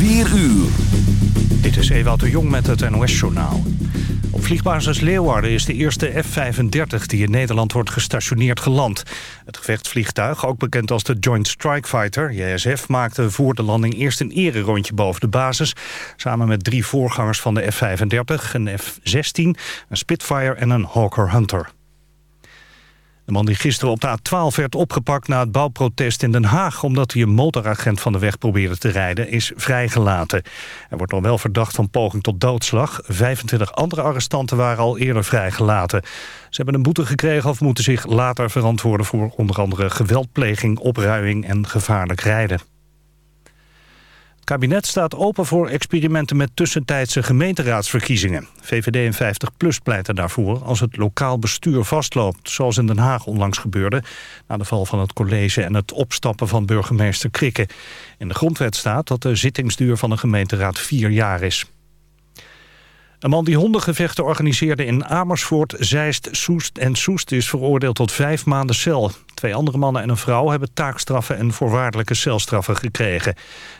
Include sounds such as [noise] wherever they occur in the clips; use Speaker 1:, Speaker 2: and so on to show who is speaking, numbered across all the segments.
Speaker 1: 4 uur.
Speaker 2: Dit is Ewout de Jong met het NOS-journaal. Op vliegbasis Leeuwarden is de eerste F-35 die in Nederland wordt gestationeerd geland. Het gevechtsvliegtuig, ook bekend als de Joint Strike Fighter, JSF... maakte voor de landing eerst een rondje boven de basis... samen met drie voorgangers van de F-35, een F-16, een Spitfire en een Hawker Hunter. De man die gisteren op de A12 werd opgepakt na het bouwprotest in Den Haag... omdat hij een motoragent van de weg probeerde te rijden, is vrijgelaten. Hij wordt nog wel verdacht van poging tot doodslag. 25 andere arrestanten waren al eerder vrijgelaten. Ze hebben een boete gekregen of moeten zich later verantwoorden... voor onder andere geweldpleging, opruiing en gevaarlijk rijden. Kabinet staat open voor experimenten met tussentijdse gemeenteraadsverkiezingen. VVD en 50PLUS pleiten daarvoor als het lokaal bestuur vastloopt... zoals in Den Haag onlangs gebeurde... na de val van het college en het opstappen van burgemeester Krikke. In de grondwet staat dat de zittingsduur van een gemeenteraad vier jaar is. Een man die hondengevechten organiseerde in Amersfoort, Zeist, Soest en Soest... is veroordeeld tot vijf maanden cel. Twee andere mannen en een vrouw hebben taakstraffen en voorwaardelijke celstraffen gekregen.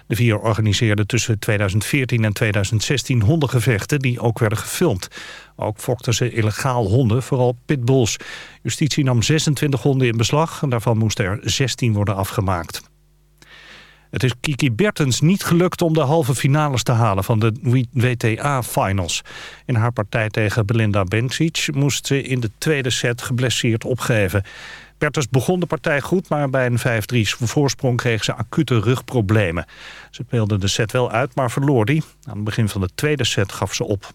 Speaker 2: De vier organiseerden tussen 2014 en 2016 hondengevechten die ook werden gefilmd. Ook fokten ze illegaal honden, vooral pitbulls. Justitie nam 26 honden in beslag en daarvan moesten er 16 worden afgemaakt. Het is Kiki Bertens niet gelukt om de halve finales te halen van de WTA-finals. In haar partij tegen Belinda Bencic moest ze in de tweede set geblesseerd opgeven. Bertens begon de partij goed, maar bij een 5-3 voorsprong kreeg ze acute rugproblemen. Ze speelde de set wel uit, maar verloor die. Aan het begin van de tweede set gaf ze op.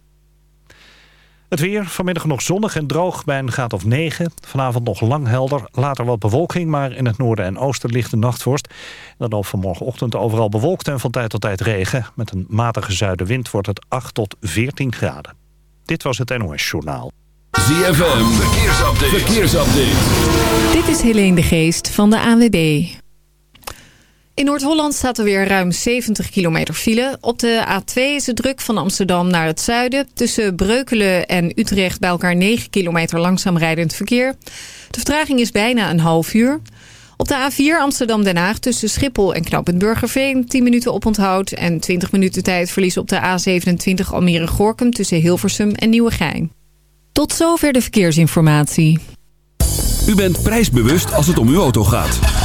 Speaker 2: Het weer, vanmiddag nog zonnig en droog bij een graad of 9. Vanavond nog lang helder, later wat bewolking... maar in het noorden en oosten ligt de nachtvorst. Dan op vanmorgenochtend overal bewolkt en van tijd tot tijd regen. Met een matige zuidenwind wordt het 8 tot 14 graden. Dit was het NOS Journaal.
Speaker 1: ZFM, verkeersupdate. verkeersupdate.
Speaker 3: Dit is Helene de Geest van de AWB. In Noord-Holland staat er weer ruim 70 kilometer file. Op de A2 is het druk van Amsterdam naar het zuiden. Tussen Breukelen en Utrecht bij elkaar 9 kilometer langzaam rijdend verkeer. De vertraging is bijna een half uur. Op de A4 Amsterdam-Den Haag tussen Schiphol en Knoopend Burgerveen 10 minuten oponthoud en 20 minuten tijd verlies op de A27 Almere-Gorkum tussen Hilversum en Nieuwegein. Tot zover de verkeersinformatie.
Speaker 1: U bent prijsbewust als het om uw auto gaat.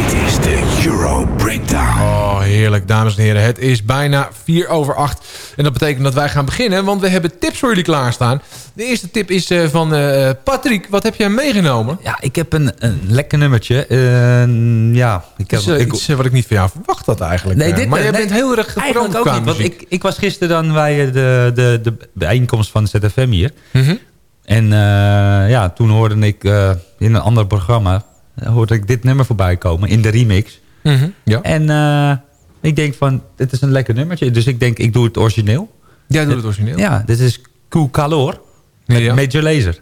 Speaker 4: Dit is de Euro Breakdown.
Speaker 5: Oh, heerlijk, dames en heren. Het is bijna 4 over 8. En dat betekent dat wij gaan beginnen, want we hebben tips voor jullie klaarstaan. De eerste tip is eh, van eh, Patrick. Wat heb jij meegenomen?
Speaker 6: Ja, ik heb een, een lekker nummertje. Eh, ja, ik heb...
Speaker 5: Iets, eh,
Speaker 6: ik,
Speaker 5: iets wat ik niet van jou verwacht had eigenlijk.
Speaker 6: Nee, dit-
Speaker 5: maar jij
Speaker 6: nee,
Speaker 5: bent heel erg vrolijk
Speaker 6: ook niet. Want ik, ik was gisteren dan bij de, de, de bijeenkomst van ZFM hier.
Speaker 5: Mhm.
Speaker 6: En eh, ja, toen hoorde ik eh, in een ander programma... hoorde ik dit nummer voorbij komen in de remix.
Speaker 5: Mhm, Ja.
Speaker 6: En eh, ik denk van, dit is een lekker nummertje. Dus ik denk, ik doe het origineel.
Speaker 5: Jij doet het origineel.
Speaker 6: Ja, dit is Cool Calor. Met
Speaker 5: Ja, ja.
Speaker 6: Major Lazer.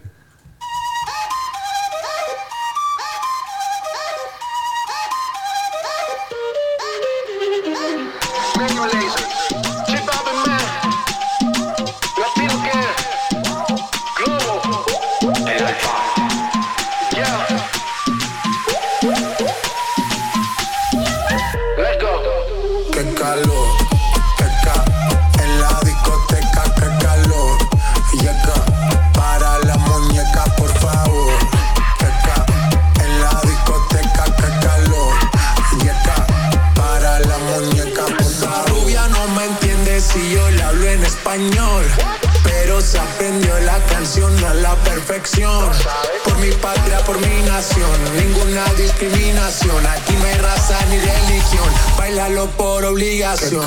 Speaker 7: Ninguna discriminación. Aquí no hay raza ni religión. Bailalo por obligación.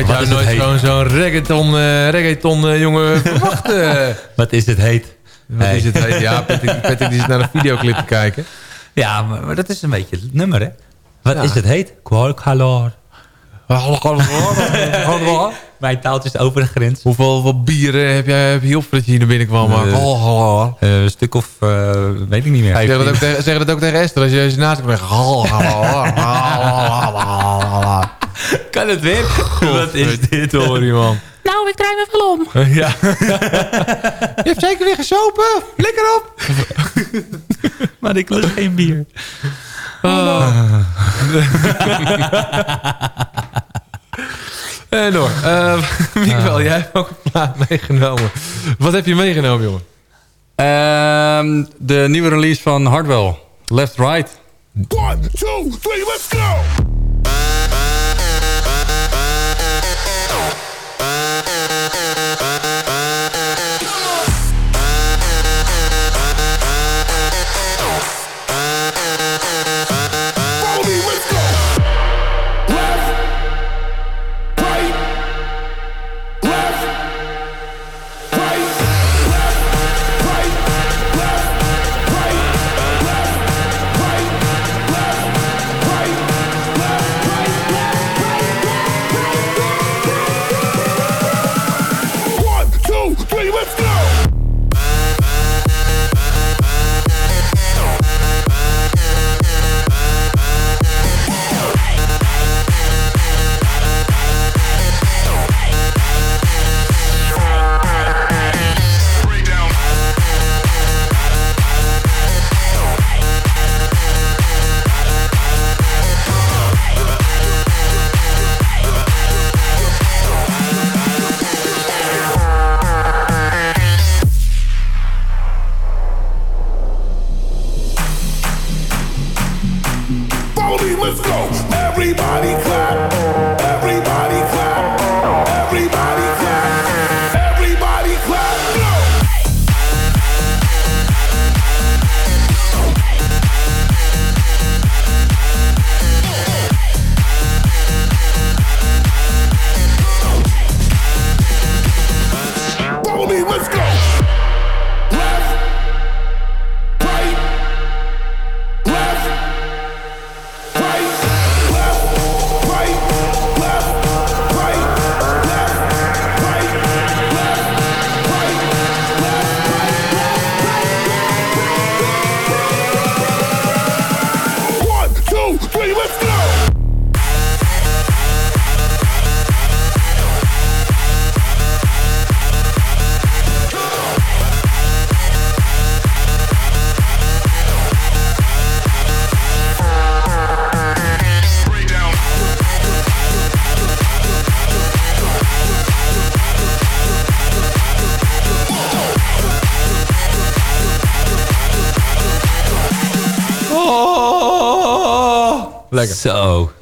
Speaker 5: Ik had
Speaker 6: Wat
Speaker 5: jou nooit zo'n zo'n reggaeton, eh, reggaeton eh, jongen [laughs] verwacht. eh.
Speaker 6: Wat is het heet?
Speaker 5: Wat
Speaker 6: Hey.
Speaker 5: is het heet? Ja, [laughs] Patrick, Patrick die zit naar een videoclip te kijken.
Speaker 6: Ja, maar, maar dat is een beetje het nummer, hè? Wat
Speaker 5: Ja.
Speaker 6: is het heet? Qualcalor. [laughs] Mijn taaltje is over de grens.
Speaker 5: Hoeveel, hoeveel bieren heb jij heb je op voordat je hier naar binnen kwam? Uh,
Speaker 6: Eh, een stuk of, eh, weet ik niet meer.
Speaker 5: zeg, dat ook tegen, zeg dat ook tegen Esther als je als je naast hem [laughs]
Speaker 6: Kan het weer? Wat is dit?
Speaker 5: Sorry man. [laughs]
Speaker 8: Nou, ik draai me wel om. [laughs]
Speaker 5: Ja. je hebt zeker weer gesopen. Lekker op.
Speaker 6: Maar ik lust geen bier.
Speaker 5: En door. Uh, Miguel, jij hebt ook een plaat meegenomen. Wat heb je meegenomen, jongen?
Speaker 9: Ehm, de nieuwe release van Hardwell. Left Right.
Speaker 7: One, two, three, let's go!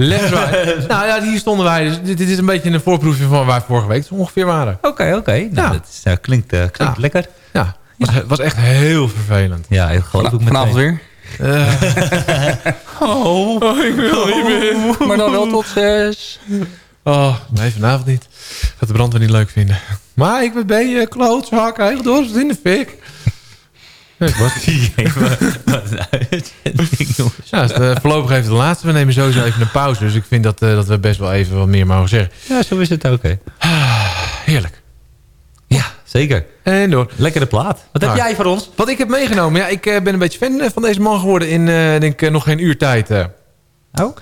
Speaker 7: Left right. [laughs]
Speaker 5: nou ja, hier stonden wij. Dus dit, dit is een beetje een voorproefje van waar we vorige week ongeveer waren.
Speaker 10: Oké, oké. Nou,
Speaker 5: Ja.
Speaker 10: dat is, eh, klinkt, eh, klinkt
Speaker 5: Ja.
Speaker 10: lekker.
Speaker 5: Ja, was, was echt heel vervelend.
Speaker 10: Ja, ik geloof ik meteen.
Speaker 9: Vanavond weer? [laughs]
Speaker 10: Oh,
Speaker 5: ik wil niet meer.
Speaker 9: Maar dan wel tot zes.
Speaker 5: Oh, nee, vanavond niet. Gaat de brandweer niet leuk vinden. Maar ik ben je klootzak. Heel door in de fik. [laughs] Ja, ik was Ja, eh, voorlopig even de laatste. We nemen sowieso even een pauze. Dus ik vind dat, eh, dat we best wel even wat meer mogen zeggen.
Speaker 10: Ja, zo is het ook, hè.
Speaker 5: Heerlijk.
Speaker 10: Ja, zeker.
Speaker 5: En door.
Speaker 10: Lekkere plaat. Wat heb
Speaker 5: Nou,
Speaker 10: jij voor ons?
Speaker 5: Wat ik heb meegenomen. Ja, ik eh, ben een beetje fan van deze man geworden in denk, ik, nog geen uur tijd.
Speaker 10: Oh?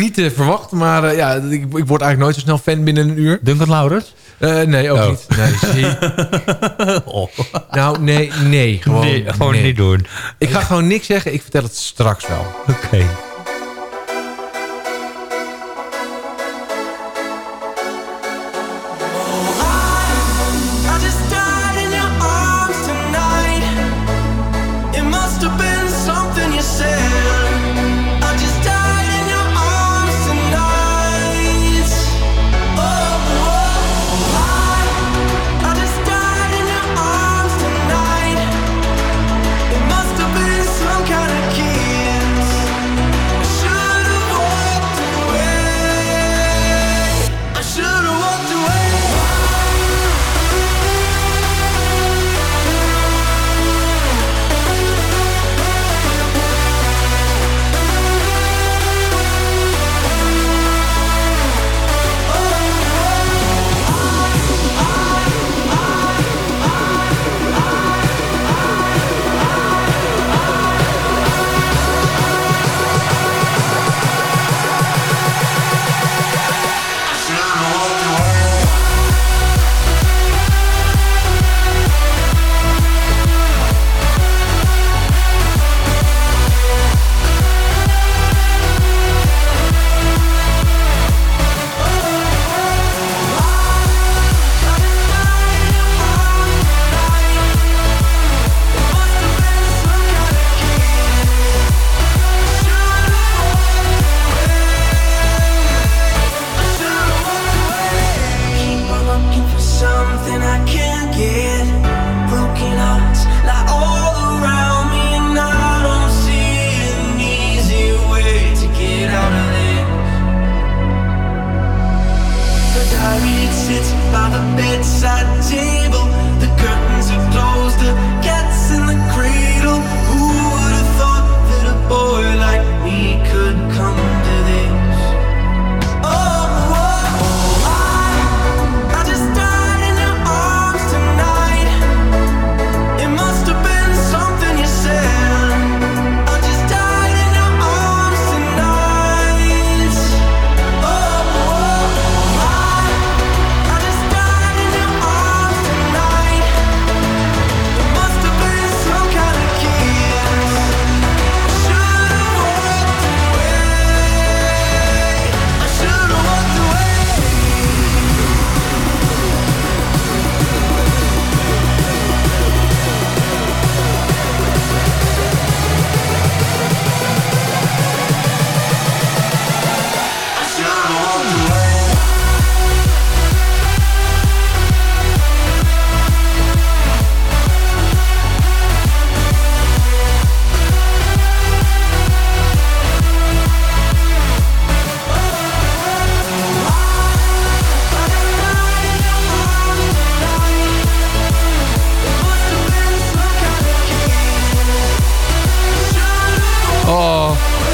Speaker 5: Niet te verwacht, maar eh, ja, ik, ik word eigenlijk nooit zo snel fan binnen een uur.
Speaker 10: Duncan Laurens?
Speaker 5: Eh, nee, ook
Speaker 10: Oh.
Speaker 5: niet. Nee, [laughs] zie.
Speaker 10: Oh.
Speaker 5: Nou, nee, nee. Gewoon,
Speaker 10: nee, gewoon
Speaker 5: nee.
Speaker 10: niet doen.
Speaker 5: Ik ga gewoon niks zeggen. Ik vertel het straks wel.
Speaker 10: Oké.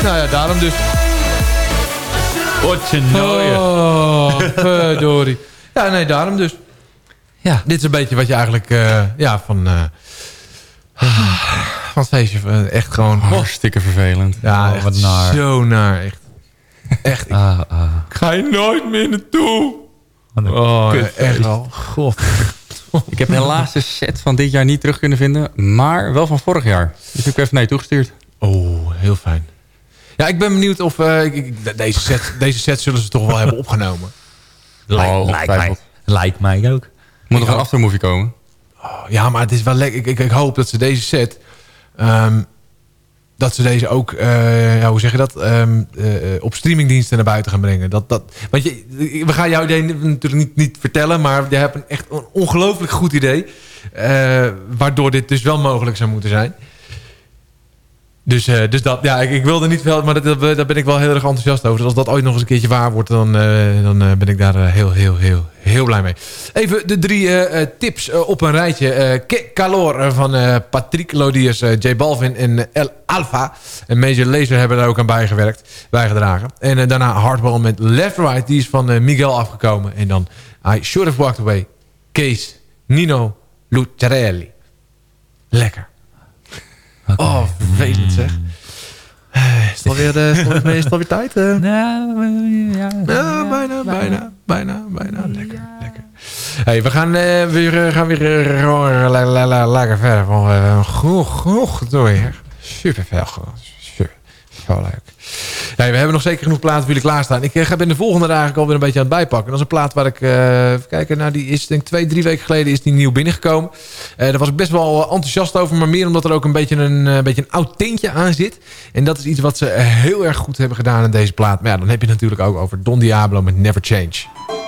Speaker 5: Nou ja, daarom dus.
Speaker 10: Wat je nooie.
Speaker 5: Oh, verdorie. Ja, nee, daarom dus. Ja, dit is een beetje wat je eigenlijk eh, ja, van... eh van feestje eh, echt gewoon...
Speaker 9: Hartstikke vervelend.
Speaker 5: Ja,
Speaker 10: Oh,
Speaker 5: echt
Speaker 10: wat naar.
Speaker 5: zo naar. Echt. Echt, ik
Speaker 10: Ah, ah.
Speaker 5: ga je nooit meer naartoe. Oh, echt wel. God. [laughs]
Speaker 9: Ik heb helaas de set van dit jaar niet terug kunnen vinden. Maar wel van vorig jaar. Dus ik heb even naar je toegestuurd.
Speaker 5: Oh, heel fijn. Ja, ik ben benieuwd of... eh, ik, ik- deze, set, [laughs] deze set zullen ze toch wel hebben opgenomen.
Speaker 10: Lijkt, lijkt, mij, lijkt mij ook.
Speaker 9: Moet nog een aftermovie komen.
Speaker 5: Oh, ja, maar het is wel lekker. Ik, ik, ik hoop dat ze deze set... ehm, dat ze deze ook, eh, ja, hoe zeg je dat, Ehm, eh, eh, op streamingdiensten naar buiten gaan brengen. Dat, dat, want je, we gaan jouw idee natuurlijk niet, niet vertellen, maar je hebt een echt een ongelooflijk goed idee. eh, waardoor dit dus wel mogelijk zou moeten zijn. Dus, eh, dus dat, ja, ik, ik wilde niet veel, maar dat, dat- daar ben ik wel heel erg enthousiast over. Dus als dat ooit nog eens een keertje waar wordt, dan, eh, dan eh, ben ik daar heel, heel, heel, heel blij mee. Even de drie tips op een rijtje. Que Calor van Patrick Lodiers, J Balvin en El Alfa. En Major Lazer hebben daar ook aan bijgewerkt, bijgedragen. En daarna Hardball met Left Right, die is van Miguel afgekomen. En dan I Should Have Walked Away, Kees, Nino, Lucarelli. Lekker. Oh, vervelend zeg. Eh, Is het alweer, eh, is het alweer, is het alweer tijd? eh? [laughs]
Speaker 6: ja,
Speaker 5: Ja, bijna, bijna, bijna, bijna. Lekker, lekker. Hey, we gaan eh, weer, gaan weer lekker verder. Van, genoeg, genoeg door. Super veel. Zo leuk. We hebben nog zeker genoeg platen voor jullie klaarstaan. Ik eh, ga ben de volgende eigenlijk alweer een beetje aan het bijpakken. Dat is een plaat waar ik, eh, even kijken, nou die is denk ik twee, drie weken geleden is die nieuw binnengekomen. Eh, daar was ik best wel enthousiast over, maar meer omdat er ook een beetje een, eh, beetje een oud tintje aan zit. En dat is iets wat ze heel erg goed hebben gedaan in deze plaat. Maar ja, dan heb je het natuurlijk ook over Don Diablo met Never Change.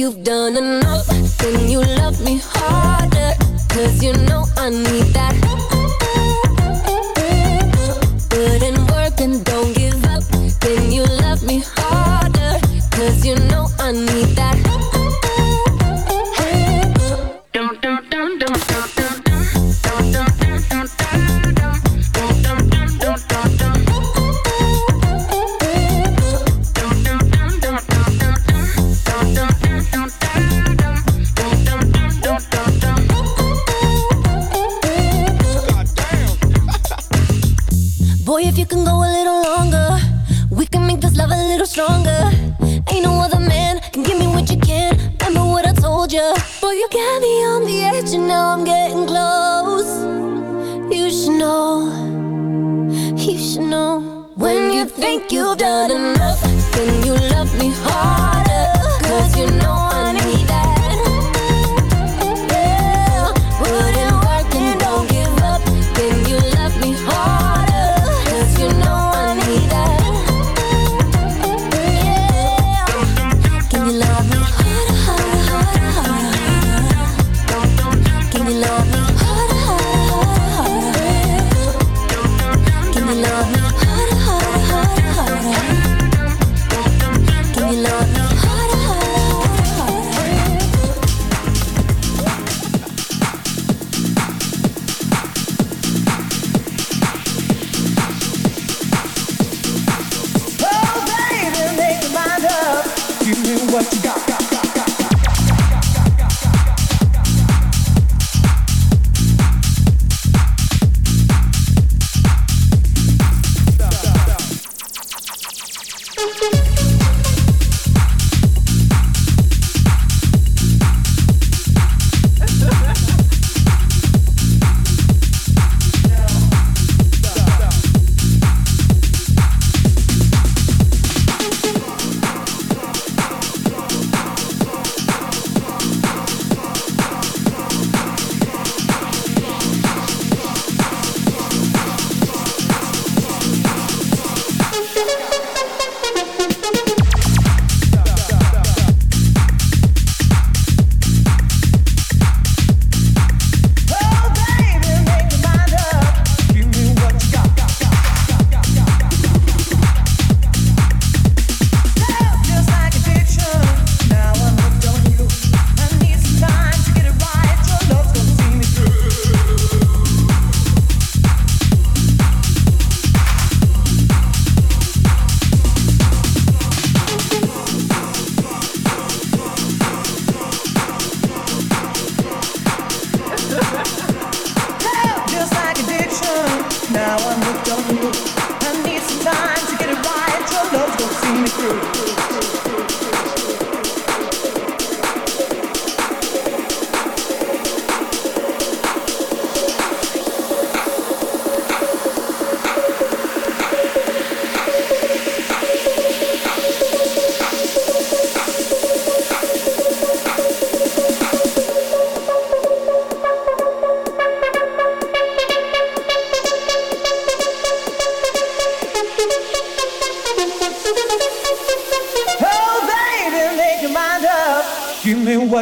Speaker 11: you've done enough. what you got.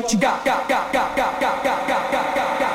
Speaker 12: what you got, got, got, got, got, got, got, got, got, got.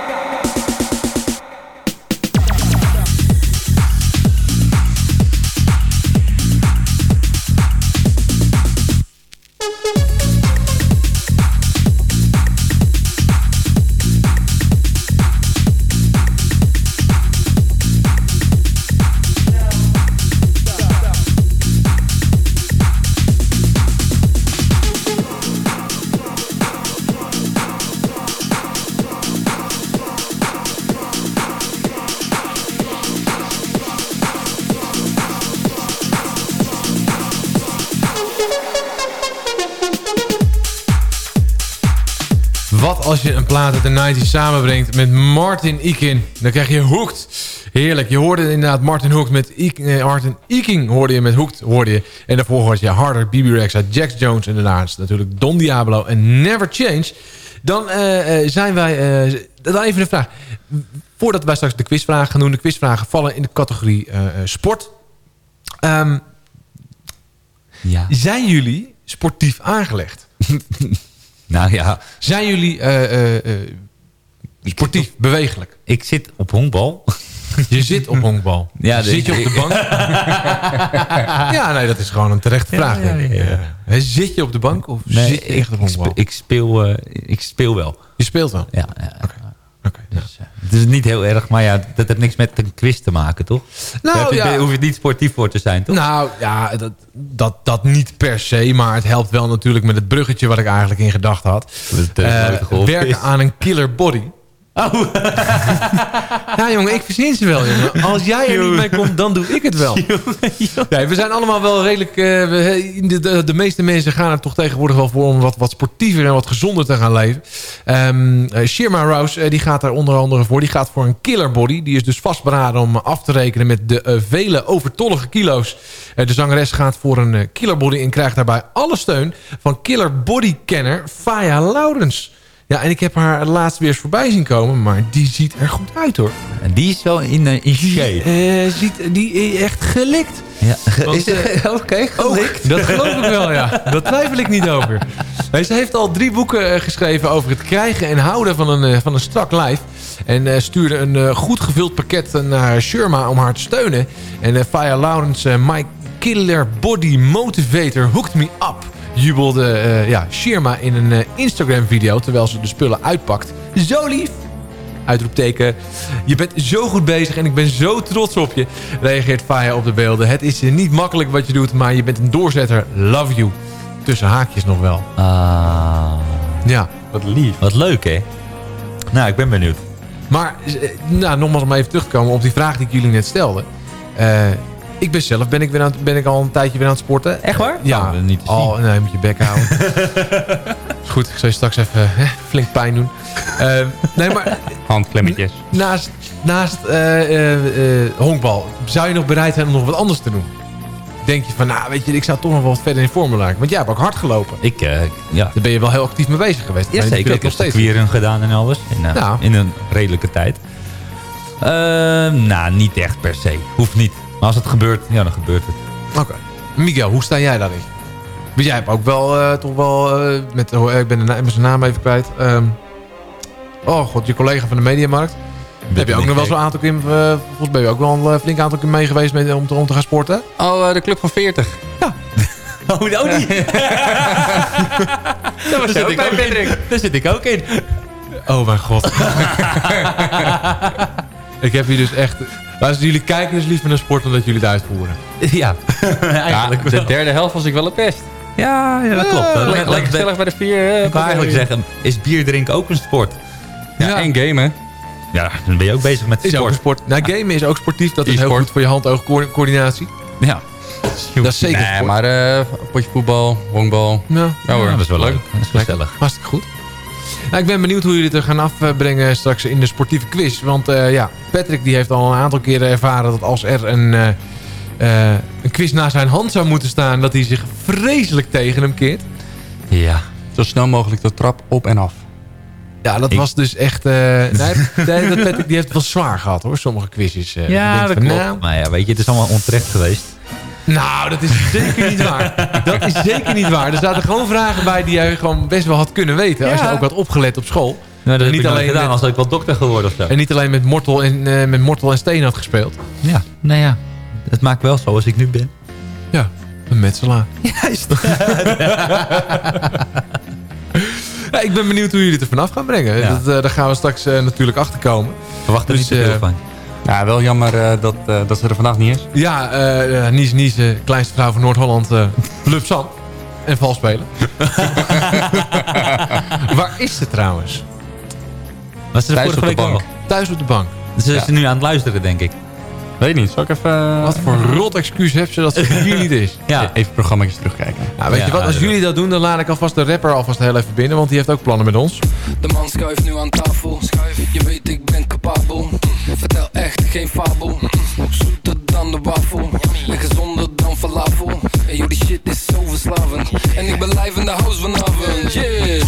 Speaker 5: plaat de 90 samenbrengt met Martin Ikin. Dan krijg je Hoekt, Heerlijk. Je hoorde inderdaad Martin Hoekt met eh, Martin Iking hoorde je met Hoekt, hoorde je. En daarvoor was je Harder, BB Rex uit Jack Jones en daarnaast natuurlijk Don Diablo en Never Change. Dan eh, eh, zijn wij... Dan even de vraag. Voordat wij straks de quizvragen gaan doen. De quizvragen vallen in de categorie sport. Ehm,
Speaker 6: ja.
Speaker 5: Zijn jullie sportief aangelegd? [laughs] eh, eh, eh, sportief, bewegelijk?
Speaker 6: Ik zit op honkbal.
Speaker 5: Je zit op honkbal. [laughs]
Speaker 6: Ja,
Speaker 5: zit je op de bank? [laughs] ja, nee, dat is gewoon een terechte vraag.
Speaker 6: Ja, ja,
Speaker 5: ik.
Speaker 6: ja, ja.
Speaker 5: Zit je op de bank of
Speaker 6: Nee,
Speaker 5: zit je echt op
Speaker 6: ik,
Speaker 5: honkbal?
Speaker 6: ik, speel, eh, ik speel wel.
Speaker 5: Je speelt wel?
Speaker 6: Ja. Dus, eh, het is niet heel erg, maar ja, dat heeft niks met een quiz te maken, toch?
Speaker 5: Nou,
Speaker 6: Daar
Speaker 5: ja.
Speaker 6: hoef je niet sportief voor te zijn, toch?
Speaker 5: Nou ja, dat, dat, dat niet per se. Maar het helpt wel natuurlijk met het bruggetje wat ik eigenlijk in gedachten had.
Speaker 6: geholpen
Speaker 5: werken aan een killer body.
Speaker 6: Oh. [laughs]
Speaker 5: ja jongen, ik verzin ze wel jongen. Als jij er niet mee komt, dan doe ik het wel. [laughs] Nee, we zijn allemaal wel redelijk... eh, de, de, de meeste mensen gaan er toch tegenwoordig wel voor... om wat, wat sportiever en wat gezonder te gaan leven. Ehm eh, Shirma Rouse eh, die gaat er onder andere voor. Die gaat voor een killer body. Die is dus vastberaden om af te rekenen met de vele overtollige kilo's. De zangeres gaat voor een killer body... en krijgt daarbij alle steun van killer body kenner Faya Laurens. Ja, en ik heb haar laatst weer eens voorbij zien komen... maar die ziet er goed uit hoor.
Speaker 6: En die is wel in, in shape.
Speaker 5: Eh, ziet, die echt gelikt.
Speaker 6: Ja, is
Speaker 5: eh, [laughs]
Speaker 6: Oké, gelikt.
Speaker 5: Dat geloof ik wel, ja. Daar twijfel ik niet over. Ze heeft al drie boeken geschreven over het krijgen en houden van een, van een strak lijf. En stuurde een goed gevuld pakket naar Sherma om haar te steunen. En Faya Lawrence, my killer body motivator hooked me up. Jubelde eh, ja, Sherma in een eh, Instagram video terwijl ze de spullen uitpakt. Zo lief! Uitroepteken. Je bent zo goed bezig en ik ben zo trots op je. Reageert Faya op de beelden. Het is niet makkelijk wat je doet, maar je bent een doorzetter. Love you. Tussen haakjes nog wel.
Speaker 6: Ah.
Speaker 5: Ja.
Speaker 6: Wat lief. Wat leuk, hè? Nou, ik ben benieuwd.
Speaker 5: Maar, eh, nou, nogmaals om even terug te komen op die vraag die ik jullie net stelde. Eh, ik ben zelf ben ik, weer aan, ben ik al een tijdje weer aan het sporten.
Speaker 6: Echt waar?
Speaker 5: Ja.
Speaker 6: Oh, niet te
Speaker 5: oh, nee, moet je bek houden. Is [laughs] goed, ik zal je straks even eh, flink pijn doen. Eh, nee, maar
Speaker 9: Handklemmetjes.
Speaker 5: naast, naast eh, eh, eh, honkbal, zou je nog bereid zijn om nog wat anders te doen? Denk je van, nou weet je, ik zou toch nog wel wat verder in vorm raken. Want jij hebt ook hard gelopen.
Speaker 6: Ik, eh, ja.
Speaker 5: Daar ben je wel heel actief mee bezig geweest.
Speaker 6: Ja, zeker. Ik heb
Speaker 5: nog steeds.
Speaker 6: gedaan en alles. In,
Speaker 5: Ja.
Speaker 6: in een redelijke tijd. Eh, nou, niet echt per se. Hoeft niet. Maar als het gebeurt, ja, dan gebeurt het.
Speaker 5: Oké. Miguel, hoe sta jij daarin? Want jij hebt ook wel eh, toch wel... eh, met, oh, ik ben de ik zijn naam even kwijt. Ehm, oh god, je collega van de Mediamarkt. Heb je ook nog wel zo'n aantal keer... eh, volgens mij ben je ook wel een flink aantal keer mee geweest met, om, te, om te gaan sporten.
Speaker 9: Oh, eh, de club van 40. [laughs]
Speaker 6: Oh, oh die. [laughs]
Speaker 9: Daar was je ook bij, Patrick.
Speaker 6: Daar zit ik ook in.
Speaker 5: Oh mijn god. [laughs] ik heb hier dus echt... Luister, jullie kijken dus liever naar sport dan dat jullie het uitvoeren. [laughs]
Speaker 6: Ja, [laughs] eigenlijk
Speaker 9: Ja, de derde helft was ik wel het best.
Speaker 6: Ja, ja dat klopt. Dat-
Speaker 9: Lekker,
Speaker 6: dat-
Speaker 9: lekker gezellig bij de vier. eh,
Speaker 6: Ik wou eigenlijk zeggen, is bier drinken ook een sport?
Speaker 9: Ja, en gamen.
Speaker 6: Ja, dan ben je ook bezig met sport.
Speaker 5: sport. Nou, gamen is ook sportief. Dat is heel goed voor je hand-oog-coördinatie.
Speaker 6: Ja.
Speaker 5: Dat is zeker
Speaker 9: Nee,
Speaker 5: sport.
Speaker 9: maar eh potje voetbal, honkbal.
Speaker 5: Ja.
Speaker 9: Ja hoor,
Speaker 6: Ja, dat is wel leuk. Dat is gezellig.
Speaker 5: Hartstikke goed. Nou, ik ben benieuwd hoe jullie het er gaan afbrengen straks in de sportieve quiz. Want eh, ja, Patrick die heeft al een aantal keren ervaren dat als er een, eh, eh, een quiz naast zijn hand zou moeten staan... dat hij zich vreselijk tegen hem keert.
Speaker 6: Ja.
Speaker 9: Zo snel mogelijk de trap op en af.
Speaker 5: Ja, dat
Speaker 6: Ik-
Speaker 5: was dus echt... eh nee, nee, dat Patrick die heeft het wel zwaar gehad hoor, sommige quizjes. eh.
Speaker 6: Ja, dat
Speaker 5: van,
Speaker 6: klopt.
Speaker 5: Nou,
Speaker 6: Maar ja, weet je, het is allemaal onterecht geweest.
Speaker 5: Nou, dat is zeker niet waar. Dat is zeker niet waar. Er zaten gewoon vragen bij die jij gewoon best wel had kunnen weten... als je ook had opgelet op school.
Speaker 6: Nou, dat
Speaker 5: niet
Speaker 6: heb ik
Speaker 5: alleen
Speaker 6: gedaan,
Speaker 5: met-
Speaker 6: als had ik wel dokter geworden of zo.
Speaker 5: En niet alleen met Mortel en, eh, met Mortel en Steen had gespeeld.
Speaker 6: Ja, nou ja. Het maakt wel zoals ik nu ben.
Speaker 5: Ja, een metselaar. [laughs]
Speaker 6: Juist.
Speaker 5: Ja, ik ben benieuwd hoe jullie het er vanaf gaan brengen.
Speaker 6: Ja.
Speaker 5: Dat, eh, daar gaan we straks eh, natuurlijk achter komen.
Speaker 6: Verwacht er
Speaker 5: Dus,
Speaker 6: niet te veel van.
Speaker 9: Ja, wel jammer eh, dat, eh, dat ze er vandaag niet is.
Speaker 5: Ja, eh, Nies Nies, kleinste vrouw van Noord-Holland, eh San. En vals spelen. [laughs] Waar is ze trouwens?
Speaker 6: Was ze
Speaker 9: Thuis
Speaker 6: vorige
Speaker 9: op de
Speaker 6: week
Speaker 9: bank.
Speaker 6: al?
Speaker 5: Thuis op de bank.
Speaker 6: Ze is er nu aan het luisteren, denk ik.
Speaker 9: Weet niet, zal ik even,
Speaker 5: Wat voor rot excuus heeft ze dat ze hier niet is?
Speaker 6: Ja.
Speaker 9: even programma's terugkijken?
Speaker 5: Nou, weet
Speaker 6: Ja,
Speaker 5: je wat, als jullie dat doen, dan laat ik alvast de rapper alvast heel even binnen. Want die heeft ook plannen met ons.
Speaker 13: De man schuift nu aan tafel. Je weet ik ben capabel. Vertel geen fabel. Zoeter dan de wafel. En gezonder dan falafel. En joh, die shit is zo verslavend. En ik ben live in de house vanavond. Yeah.
Speaker 5: Ja,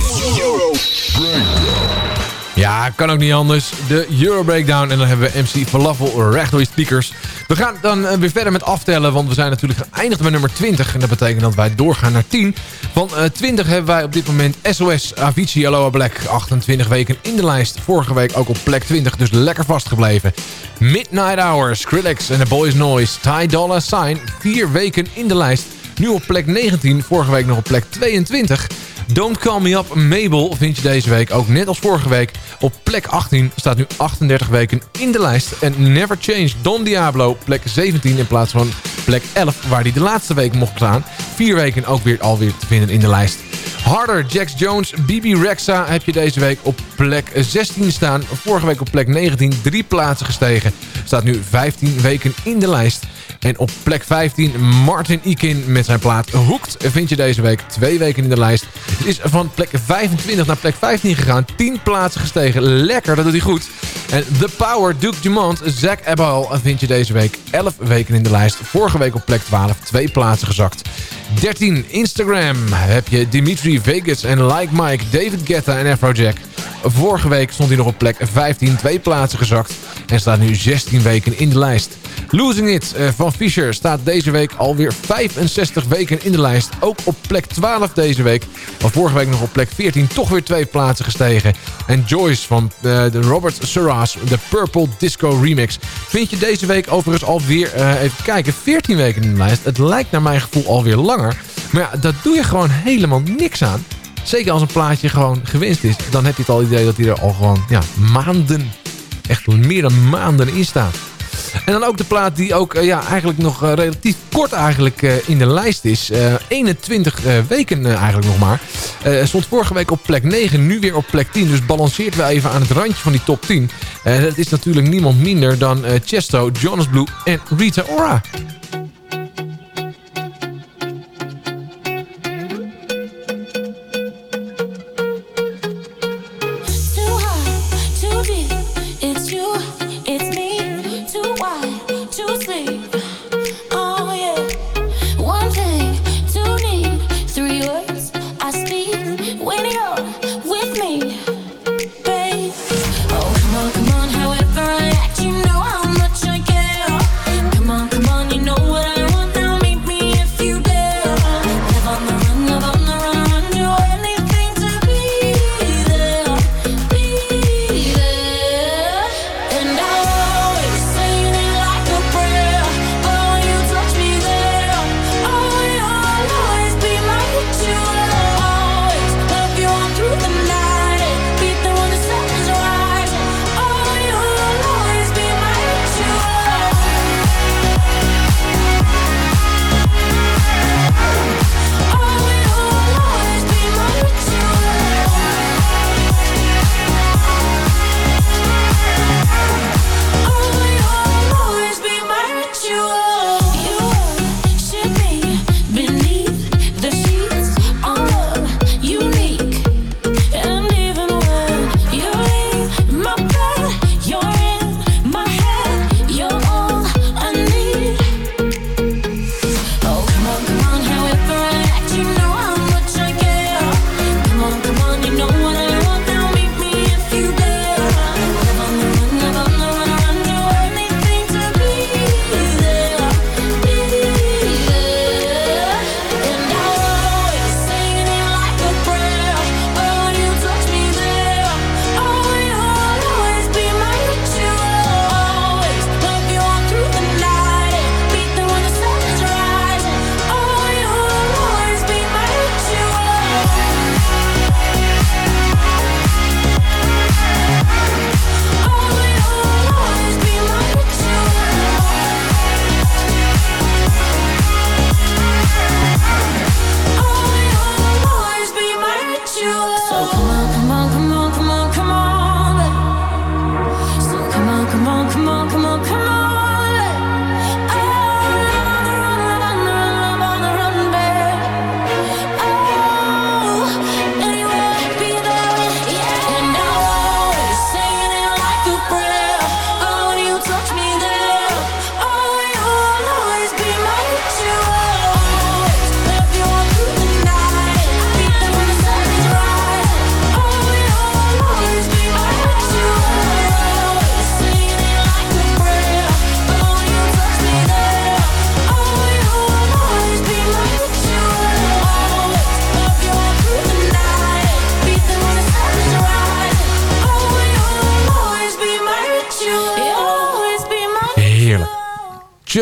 Speaker 5: Ja, kan ook niet anders. De Euro Breakdown. En dan hebben we MC Falafel recht door je speakers. We gaan dan eh, weer verder met aftellen. Want we zijn natuurlijk geëindigd bij nummer 20. En dat betekent dat wij doorgaan naar 10. Van uh, 20 hebben wij op dit moment SOS Avicii Aloha Black. 28 weken in de lijst. Vorige week ook op plek 20. Dus lekker vastgebleven. Midnight Hour, Skrillex en The Boys Noise. Ty Dolla Sign. 4 weken in de lijst. Nu op plek 19. Vorige week nog op plek 22. Don't Call Me Up Mabel vind je deze week ook net als vorige week. Op plek 18 staat nu 38 weken in de lijst. En Never Change Don Diablo plek 17 in plaats van plek 11 waar hij de laatste week mocht staan. Vier weken ook weer alweer te vinden in de lijst. Harder, Jax Jones, Bibi Rexa heb je deze week op plek 16 staan. Vorige week op plek 19, drie plaatsen gestegen. Staat nu 15 weken in de lijst. En op plek 15 Martin Ikin met zijn plaat Hooked vind je deze week twee weken in de lijst. Is van plek 25 naar plek 15 gegaan. 10 plaatsen gestegen. Lekker, dat doet hij goed. En The Power, Duke Dumont, Zack Ebal vind je deze week 11 weken in de lijst. Vorige week op plek 12, twee plaatsen gezakt. 13 Instagram heb je Dimitri Vegas en Like Mike, David Guetta en Afrojack. Vorige week stond hij nog op plek 15, twee plaatsen gezakt. En staat nu 16 weken in de lijst. Losing It eh, van Fisher staat deze week alweer 65 weken in de lijst. Ook op plek 12 deze week. Maar vorige week nog op plek 14 toch weer twee plaatsen gestegen. En Joyce van uh, de Robert Serras, de Purple Disco Remix. Vind je deze week overigens alweer, uh, even kijken, 14 weken in de lijst. Het lijkt naar mijn gevoel alweer langer. Maar ja, daar doe je gewoon helemaal niks aan. Zeker als een plaatje gewoon gewinst is. Dan heb je het al idee dat hij er al gewoon ja, maanden, echt meer dan maanden in staat. En dan ook de plaat die ook uh, ja, eigenlijk nog uh, relatief kort eigenlijk, uh, in de lijst is. 21 weken eigenlijk nog maar. stond vorige week op plek 9, nu weer op plek 10. Dus balanceert we even aan het randje van die top 10. dat is natuurlijk niemand minder dan Chesto, Jonas Blue en Rita Ora.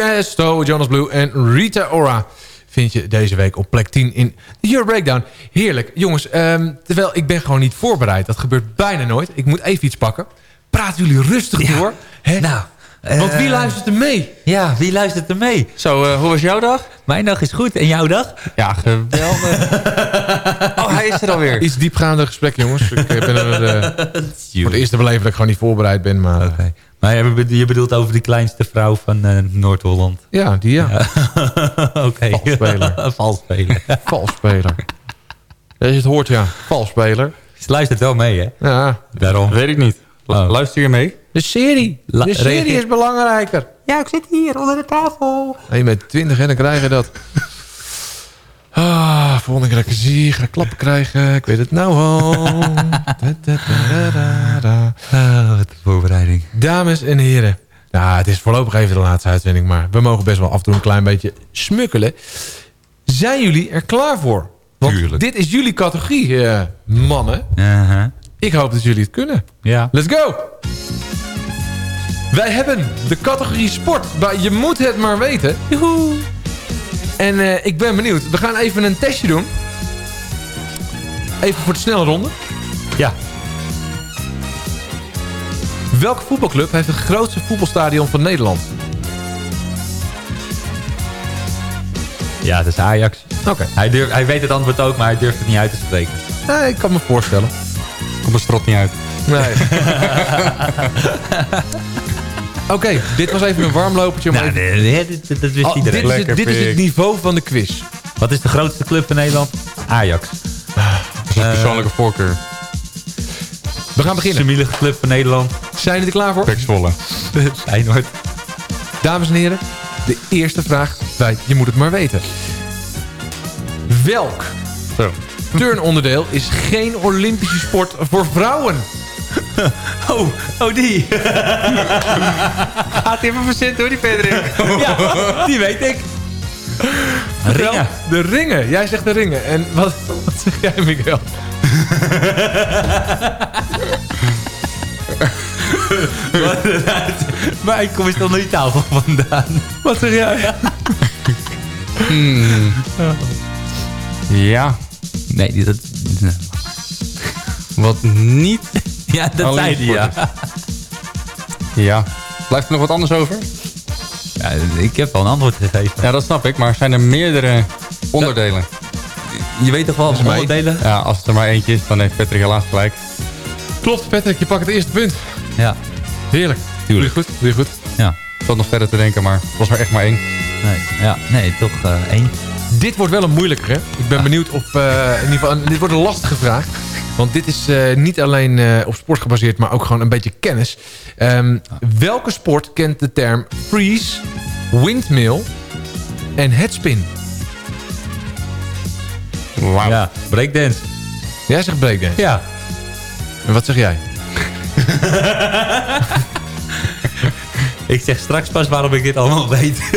Speaker 5: Chesto, Jonas Blue en Rita Ora vind je deze week op plek 10 in de Euro Breakdown. Heerlijk. Jongens, ehm, terwijl ik ben gewoon niet voorbereid. Dat gebeurt bijna nooit. Ik moet even iets pakken. Praten jullie rustig door. Hè?
Speaker 6: Nou,
Speaker 5: Want wie
Speaker 6: eh,
Speaker 5: luistert er mee?
Speaker 6: Ja, wie luistert er mee?
Speaker 9: Zo, eh, hoe was jouw dag?
Speaker 6: Mijn dag is goed. En jouw dag?
Speaker 9: Ja, geweldig. [laughs] oh, hij is er alweer.
Speaker 5: Iets diepgaander gesprek, jongens. Ik eh, ben er eh, [laughs] voor het eerste beleven dat ik gewoon niet voorbereid ben. Maar.
Speaker 6: Maar je bedoelt- je bedoelt over die kleinste vrouw van eh, Noord-Holland?
Speaker 5: ja, die ja. [laughs]
Speaker 6: Oké.
Speaker 5: Valspeler. [laughs]
Speaker 6: Valspeler. [laughs]
Speaker 5: Valspeler. Als je het hoort, ja. Valspeler.
Speaker 6: Ze luistert wel mee, hè?
Speaker 5: Ja.
Speaker 6: Daarom.
Speaker 9: Weet ik niet.
Speaker 6: Oh.
Speaker 9: Luister je mee?
Speaker 5: De serie.
Speaker 6: La-
Speaker 5: de serie is belangrijker.
Speaker 6: Ja, ik zit hier onder de tafel.
Speaker 5: Nee, met 20 en dan krijg je dat. Ah, volgende keer dat ik zie, ga ik klappen krijgen. Ik weet het nou al. [laughs] Da, da, da, da, da.
Speaker 6: Ah, wat een voorbereiding.
Speaker 5: Dames en heren. Ja, het is voorlopig even de laatste uitzending, maar we mogen best wel af en toe een klein beetje smukkelen. Zijn jullie er klaar voor? Want
Speaker 6: Tuurlijk.
Speaker 5: dit is jullie categorie, eh, mannen.
Speaker 6: Uh-huh.
Speaker 5: Ik hoop dat jullie het kunnen.
Speaker 6: Ja.
Speaker 5: Let's go! Wij hebben de categorie sport. Maar je moet het maar weten. Joehoe. En eh, ik ben benieuwd. We gaan even een testje doen. Even voor de snelle ronde.
Speaker 6: Ja.
Speaker 5: Welke voetbalclub heeft het grootste voetbalstadion van Nederland?
Speaker 6: Ja, dat is Ajax.
Speaker 5: Oké.
Speaker 6: Hij, durft, hij weet het antwoord ook, maar hij durft het niet uit te spreken.
Speaker 5: Nee, ik kan me voorstellen.
Speaker 9: Komt de strot niet uit.
Speaker 5: Nee. [laughs] [laughs] Oké, dit was even een warmlopertje. maar
Speaker 6: Nou,
Speaker 5: even-
Speaker 6: nee, dit, dit- dat wist
Speaker 5: Oh, dit,
Speaker 6: iedereen.
Speaker 5: is het,
Speaker 9: Lekker
Speaker 5: dit is het niveau van de quiz.
Speaker 6: Wat is de grootste club van Nederland? Ajax.
Speaker 9: Dat is een persoonlijke voorkeur.
Speaker 5: We gaan beginnen.
Speaker 6: Semielige club van Nederland.
Speaker 5: Zijn jullie er klaar voor?
Speaker 9: Pek Zwolle. [laughs]
Speaker 6: Feyenoord.
Speaker 5: Dames en heren, de eerste vraag bij Je moet het maar weten. Welk
Speaker 9: Zo.
Speaker 5: turnonderdeel is geen Olympische sport voor vrouwen? [laughs]
Speaker 6: Oh, oh die. [laughs]
Speaker 9: Gaat even verzet hoor, die Patrick. [laughs]
Speaker 6: ja, die weet ik. Ringen.
Speaker 5: De ringen. Jij zegt de ringen. En wat, wat zeg jij, Miguel?
Speaker 6: maar ik kom eens naar die tafel vandaan.
Speaker 5: Wat zeg jij?
Speaker 9: Hmm. Ja,
Speaker 6: Nee, die- dat...
Speaker 9: wat niet. [laughs]
Speaker 6: Ja, dat
Speaker 9: Alleen
Speaker 6: zei hij, ja. [laughs]
Speaker 9: Ja. Blijft er nog wat anders over?
Speaker 6: ja. Ik heb al een antwoord gegeven.
Speaker 9: Ja, dat snap ik. Maar zijn er meerdere onderdelen?
Speaker 6: Je weet toch wel onderdelen?
Speaker 9: Ja, als het er maar eentje is, dan heeft Patrick helaas gelijk.
Speaker 5: Klopt, Patrick. Je pakt het eerste punt.
Speaker 6: Ja,
Speaker 5: Heerlijk.
Speaker 6: Tuurlijk.
Speaker 5: Doe je goed? Doe je goed?
Speaker 6: ja.
Speaker 9: Ik zat nog verder te denken, maar het was er echt maar één.
Speaker 6: Nee, ja, nee toch eh, één.
Speaker 5: Dit wordt wel een moeilijker, hè? Ik ben benieuwd of... eh, in ieder geval, dit wordt een lastige vraag. Want dit is eh, niet alleen eh, op sport gebaseerd, maar ook gewoon een beetje kennis. Ehm, welke sport kent de term freeze, windmill en headspin?
Speaker 9: Wauw.
Speaker 6: Ja, breakdance.
Speaker 5: Jij zegt breakdance.
Speaker 6: Ja.
Speaker 5: En wat zeg jij? [laughs]
Speaker 6: Ik zeg straks pas waarom ik dit allemaal weet.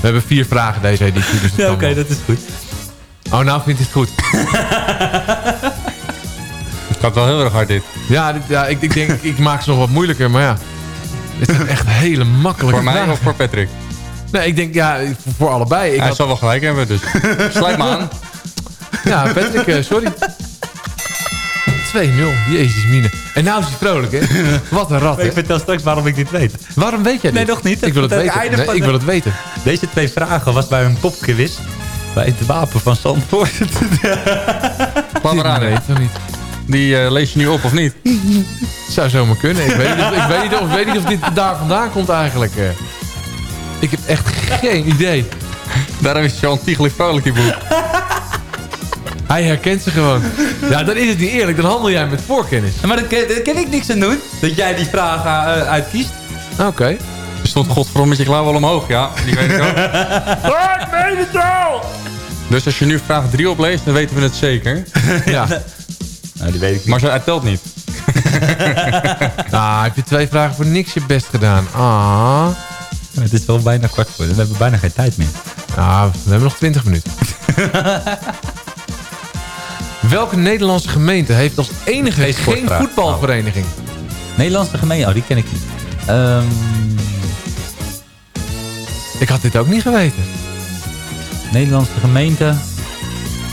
Speaker 5: We hebben vier vragen deze editie. Dus
Speaker 6: Ja, Oké, dat is goed.
Speaker 5: Oh, nou vindt hij het goed. [laughs]
Speaker 9: Het gaat wel heel erg hard dit.
Speaker 5: Ja, dit, ja ik, ik denk, ik maak ze nog wat moeilijker, maar ja. Dit zijn echt hele makkelijke
Speaker 9: Voor mij
Speaker 5: vragen.
Speaker 9: of voor Patrick?
Speaker 5: Nee, ik denk, ja, voor, allebei. Ik
Speaker 9: Hij
Speaker 5: had-
Speaker 9: zal wel gelijk hebben, dus sluit me aan. [laughs]
Speaker 5: Ja, Patrick, eh, sorry. 2-0, jezus mine. En nou is hij vrolijk, hè? Wat een rat, hè?
Speaker 6: Ik vertel straks waarom ik dit weet.
Speaker 5: Waarom weet jij dit?
Speaker 6: Nee, nog niet.
Speaker 5: Ik wil het weten. Nee, ik wil het weten.
Speaker 6: Deze twee vragen was bij een popquiz. Bij het wapen van Zandvoort. [laughs]
Speaker 9: Laat maar aan.
Speaker 5: Nee, toch niet.
Speaker 9: Die eh, lees je nu op of niet? [laughs]
Speaker 5: Zou zomaar kunnen. Ik weet niet of, ik weet niet of, ik weet niet of dit daar vandaan komt eigenlijk. eh. Ik heb echt geen idee.
Speaker 9: Daarom is het zo ontiegelijk vrolijk, die boek. [laughs]
Speaker 5: Hij herkent ze gewoon. Ja, dan is het niet eerlijk. Dan handel jij met voorkennis.
Speaker 6: maar daar kan ik niks aan doen. Dat jij die vragen eh, uitkiest.
Speaker 5: Oké.
Speaker 9: Stond godverdomme met je klauw wel omhoog, ja. Die weet ik ook.
Speaker 6: ik weet het wel!
Speaker 9: Dus als je nu vraag 3 opleest, dan weten we het zeker. [laughs]
Speaker 5: Ja.
Speaker 6: Nou, die weet ik niet.
Speaker 9: Maar ze hij telt niet.
Speaker 5: Ah, [laughs] heb je twee vragen voor niks je best gedaan. Ah.
Speaker 6: Het is wel bijna kwart voor. We hebben bijna geen tijd meer.
Speaker 5: Ah, we hebben nog 20 minuten. [laughs] Welke Nederlandse gemeente heeft als enige
Speaker 6: Geen
Speaker 5: voetbalvereniging?
Speaker 6: Nederlandse gemeente, oh die ken ik niet. Ehm,
Speaker 5: Ik had dit ook niet geweten.
Speaker 6: Nederlandse gemeente.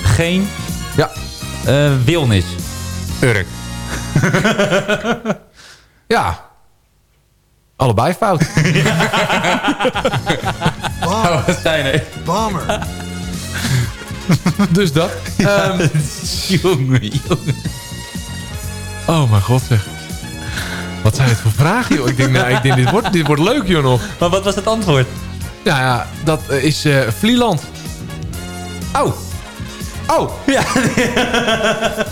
Speaker 6: Geen.
Speaker 5: Ja.
Speaker 6: Eh, Wilnis.
Speaker 9: Urk. [laughs]
Speaker 5: Ja. Allebei fout. [laughs]
Speaker 9: Oh, wat zijn er?
Speaker 14: Bomber.
Speaker 5: dus dat. Ehm, [laughs]
Speaker 6: jongen, jongen.
Speaker 5: oh mijn god zeg. Wat zijn het voor vragen joh? Ik denk, nou, ik denk dit, wordt, dit wordt leuk joh nog.
Speaker 6: Maar wat was het antwoord?
Speaker 5: Ja, ja dat eh, is eh Vlieland.
Speaker 6: Oh.
Speaker 5: Oh. [laughs] Ja.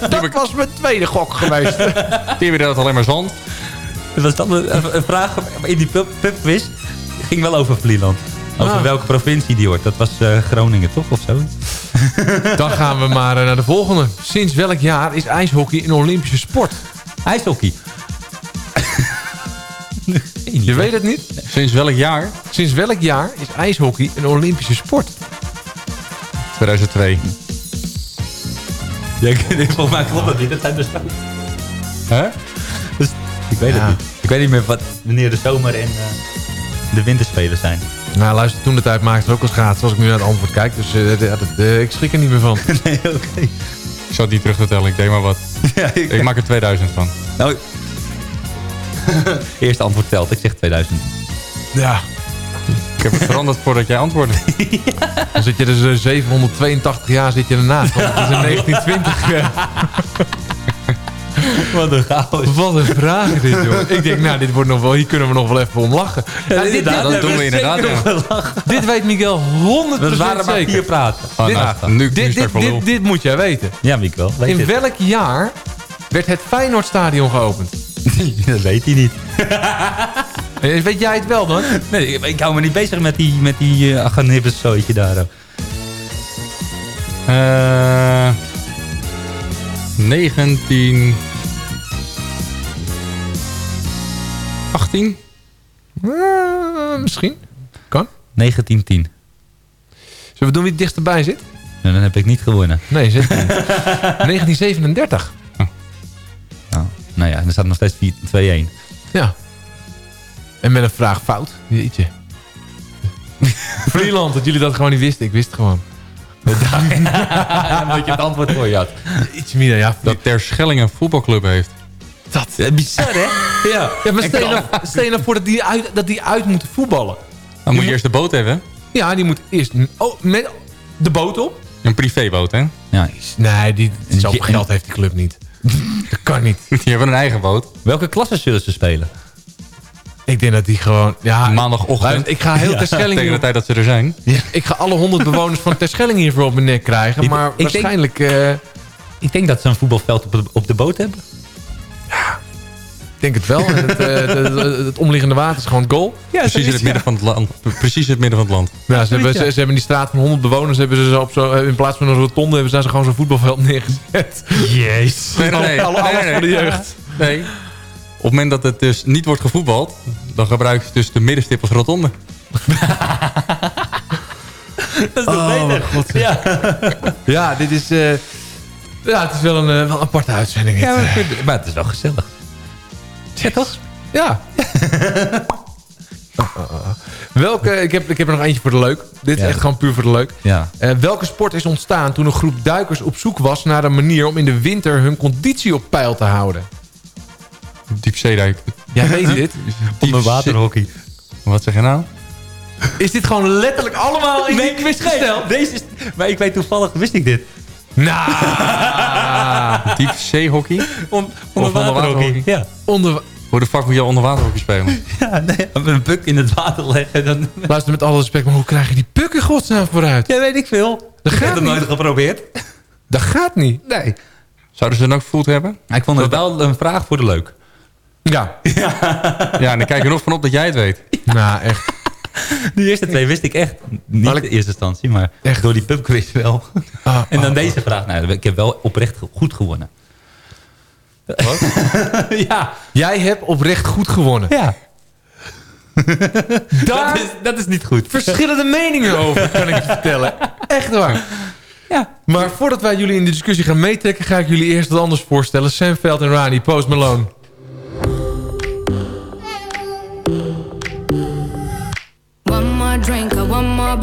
Speaker 5: dat was mijn tweede gok geweest. [laughs]
Speaker 9: Hebben dat alleen maar zand.
Speaker 6: Dat was dan een, een vraag in die pub, pubquiz. ging wel over Vlieland. Over
Speaker 5: Ah.
Speaker 6: welke provincie die hoort. Dat was eh, Groningen toch of zo? [laughs]
Speaker 5: Dan gaan we maar naar de volgende. Sinds welk jaar is ijshockey een Olympische sport?
Speaker 6: IJshockey.
Speaker 5: Je weet het niet?
Speaker 9: Sinds welk jaar?
Speaker 5: Sinds welk jaar is ijshockey een Olympische sport?
Speaker 9: 2002.
Speaker 6: Ja, ik- volgens mij klopt dat niet. Dat zijn dus zo.
Speaker 9: Hè?
Speaker 6: Dus, ik weet
Speaker 5: Ja.
Speaker 6: het niet. Ik weet niet meer wat, wanneer de zomer en eh, de winterspelen zijn.
Speaker 5: Nou, luister, toen de tijd maakte er ook al schaatsen als ik nu naar het antwoord kijk. Dus eh, dat, eh, ik schrik er niet meer van. [laughs]
Speaker 6: nee, oké.
Speaker 9: Ik zou het niet terug vertellen, ik deed maar wat. [laughs]
Speaker 6: Ja, ik,
Speaker 9: Ik maak er 2000 van.
Speaker 6: Nou, [laughs] eerste antwoord telt. Ik zeg 2000.
Speaker 5: Ja.
Speaker 9: Ik heb het veranderd voordat jij antwoordde. [laughs]
Speaker 5: Dan zit je dus eh, 782 jaar zit je ernaast. Want het is in 1920. eh. [laughs]
Speaker 6: Wat een chaos.
Speaker 5: Wat een vraag dit, joh. [laughs] Ik denk, nou, dit wordt nog wel, hier kunnen we nog wel even om lachen. Ja, dit,
Speaker 9: dat doen we inderdaad, ja.
Speaker 5: dit weet Miguel 100%
Speaker 6: We waren maar
Speaker 5: zeker.
Speaker 6: praten.
Speaker 9: Oh,
Speaker 5: Dit-
Speaker 9: nou, nu,
Speaker 5: Dit, dit, dit, dit moet jij weten.
Speaker 6: Ja, ik wel. Weet
Speaker 5: In welk jaar werd het Feyenoordstadion geopend?
Speaker 6: dat weet hij niet.
Speaker 5: Eh, Weet jij het wel dan?
Speaker 6: Nee, ik, ik hou me niet bezig met die, met die uh, aganibbelzooitje daar. ook.
Speaker 9: Eh 19... 18?
Speaker 5: Eh, misschien. Kan.
Speaker 6: 1910.
Speaker 5: Zullen we doen wie het dichterbij zit?
Speaker 6: En dan heb ik niet gewonnen.
Speaker 5: Nee, zit niet. [laughs] 1937.
Speaker 6: Nou, nou ja, er staat nog steeds 4 2-1.
Speaker 5: Ja. En met een vraag fout. Jeetje. [laughs] Vlieland, dat jullie dat gewoon niet wisten. Ik wist het gewoon. [laughs]
Speaker 6: Omdat je het antwoord voor je had.
Speaker 5: Iets meer, ja.
Speaker 9: Dat Ter Schelling een voetbalclub heeft.
Speaker 5: Dat.
Speaker 6: Ja, bizar, hè? [laughs] Ja.
Speaker 5: Ja, maar stel je, nou, stel je nou voor dat die, uit, dat die uit moeten voetballen.
Speaker 9: Dan moet je eerst de boot hebben.
Speaker 5: Ja, die moet eerst oh, met de boot op.
Speaker 9: Een privéboot, hè?
Speaker 6: ja.
Speaker 5: Nee, die, zoveel geld heeft die club niet. Dat kan niet.
Speaker 9: Die hebben een eigen boot.
Speaker 6: Welke klasse zullen ze spelen?
Speaker 5: Ik denk dat die gewoon... Ja,
Speaker 9: Maandagochtend.
Speaker 5: ik ga heel
Speaker 6: Ja,
Speaker 5: Terschelling
Speaker 9: Tegen de tijd dat ze er zijn.
Speaker 5: Ik ga alle honderd bewoners van Terschelling hiervoor op mijn nek krijgen.
Speaker 6: Ik-
Speaker 5: Maar
Speaker 6: ik denk-
Speaker 5: waarschijnlijk... eh,
Speaker 6: Ik denk dat ze een voetbalveld op de, op de boot hebben.
Speaker 5: ik denk het wel. En het, eh, de- het omliggende water is gewoon goal.
Speaker 6: Ja,
Speaker 9: Precies in het midden van het land. Precies in het midden van het land.
Speaker 5: Ja, ze, hebben,
Speaker 6: ja.
Speaker 5: ze, ze hebben die straat van 100 bewoners. Hebben ze zo op zo, eh, in plaats van een rotonde hebben ze daar zo gewoon zo'n voetbalveld neergezet.
Speaker 6: Jezus.
Speaker 9: Nee, nee, nee.
Speaker 5: Alle-
Speaker 9: Nee,
Speaker 5: alles
Speaker 9: nee,
Speaker 5: voor de jeugd.
Speaker 9: Nee. Op het moment dat het dus niet wordt gevoetbald... dan gebruiken ze dus de middenstip als rotonde. [laughs]
Speaker 6: Dat is toch
Speaker 5: Oh,
Speaker 6: beter?
Speaker 5: God.
Speaker 6: Ja. [laughs]
Speaker 5: Ja, dit is... eh, ja, het is wel een, eh, wel een aparte uitzending.
Speaker 6: Ja, maar,
Speaker 5: eh.
Speaker 6: vind- maar het is wel gezellig. Ja, toch?
Speaker 5: Ja. [laughs] Oh, oh, oh. Welke, ik, heb, ik heb er nog eentje voor de leuk. Dit is
Speaker 6: Ja.
Speaker 5: echt gewoon puur voor de leuk.
Speaker 6: Ja.
Speaker 5: Eh, welke sport is ontstaan toen een groep duikers op zoek was naar een manier om in de winter hun conditie op peil te houden?
Speaker 9: Diepzeedijk.
Speaker 5: Jij weet dit.
Speaker 6: Onderwaterhockey.
Speaker 9: Wat zeg je nou?
Speaker 5: Is dit gewoon letterlijk allemaal in die quiz gesteld?
Speaker 6: Deze is, maar ik weet toevallig, wist ik dit.
Speaker 5: Nou, [laughs]
Speaker 9: Diepzeehockey?
Speaker 6: On,
Speaker 9: onderwaterhockey.
Speaker 6: Ja.
Speaker 5: onder,
Speaker 9: Hoe de fuck moet je onderwaterhockey spelen? [laughs]
Speaker 6: ja, nee, met een buk in het water leggen. Dan,
Speaker 5: luister met alle respect, maar hoe krijg je die pukken godsnaam vooruit?
Speaker 6: ja, weet ik veel.
Speaker 5: Dat
Speaker 6: ik heb
Speaker 5: gaat
Speaker 6: het nooit geprobeerd.
Speaker 5: Dat gaat niet.
Speaker 6: Nee.
Speaker 9: Zouden ze dan ook gevoeld hebben?
Speaker 6: Ik vond het wel een vraag voor de leuk.
Speaker 5: Ja.
Speaker 9: Ja, en dan kijk je er nog van op dat jij het weet.
Speaker 5: Nou, echt. [laughs]
Speaker 6: De eerste twee wist ik echt. Niet in eerste instantie, maar
Speaker 5: Echt?
Speaker 6: door die pubquiz wel.
Speaker 5: Ah, [laughs]
Speaker 6: En dan
Speaker 5: ah,
Speaker 6: deze vraag. Nou, ik heb wel oprecht goed gewonnen.
Speaker 5: Wat? [laughs]
Speaker 6: ja.
Speaker 5: Jij hebt oprecht goed gewonnen.
Speaker 6: Ja.
Speaker 5: Daar
Speaker 6: Dat is, dat is niet goed.
Speaker 5: verschillende meningen over, kan ik je vertellen. Echt waar.
Speaker 6: Ja.
Speaker 5: Maar voordat wij jullie in de discussie gaan meetrekken... ga ik jullie eerst wat anders voorstellen. Sam Veld en Rani, Post Malone.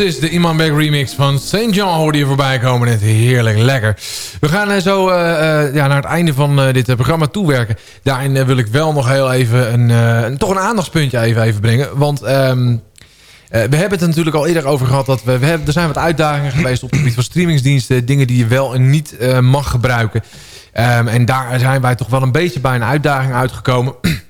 Speaker 5: Roses, de Iman Beck remix van St. John hoorde je voorbij komen. Net heerlijk lekker. We gaan eh, zo eh, eh, ja, naar het einde van dit programma toewerken. Daarin wil ik wel nog heel even een, toch een aandachtspuntje even, even brengen. Want ehm, eh, we hebben het er natuurlijk al eerder over gehad. Dat we, we hebben, er zijn wat uitdagingen geweest op het gebied van streamingsdiensten. Dingen die je wel en niet mag gebruiken. Ehm, en daar zijn wij toch wel een beetje bij een uitdaging uitgekomen. [clears throat]